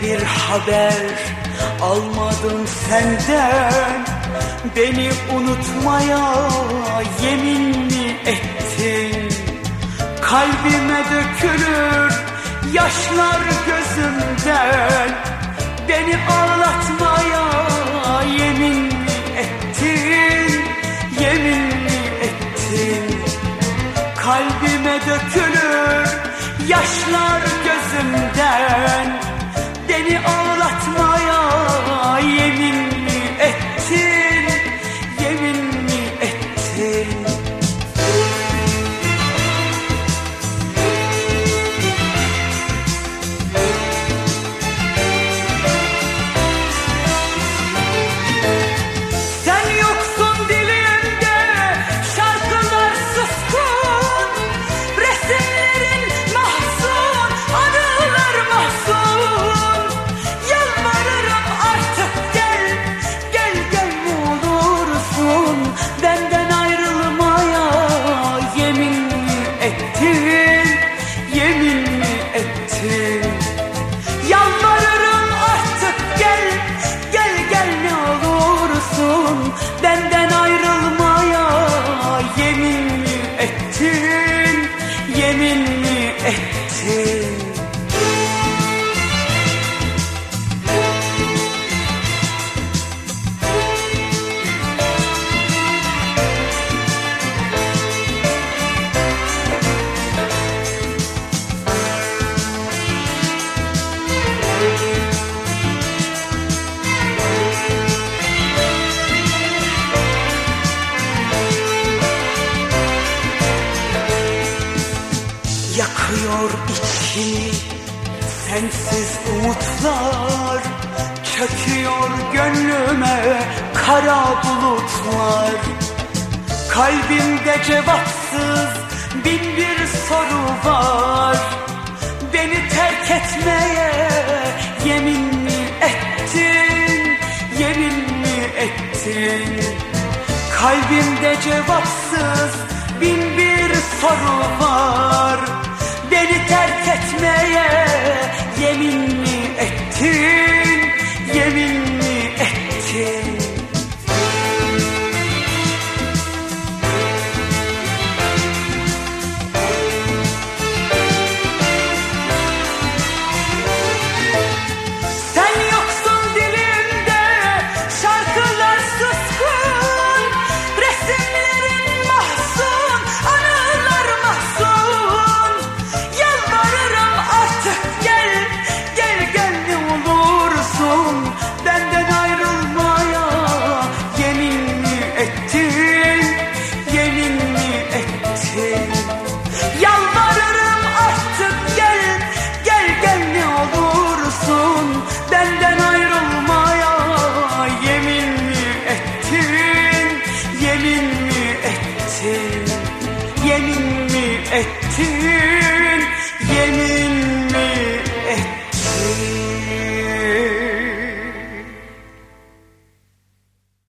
Bir haber almadım senden. Beni unutmaya yemin mi ettin? Kalbime dökülür yaşlar gözümden. Beni ağlatmaya yemin mi ettin? Yemin mi ettin? Kalbime dökülür yaşlar gözümden Beni ağlatmaya Yemin mi ettin Yakıyor içimi sensiz umutlar Çöküyor gönlüme. Kara bulutlar. Kalbimde cevapsız bin bir soru var. Beni terk etmeye yemin mi ettin? Yemin mi ettin? Kalbimde cevapsız bin bir soru var ettim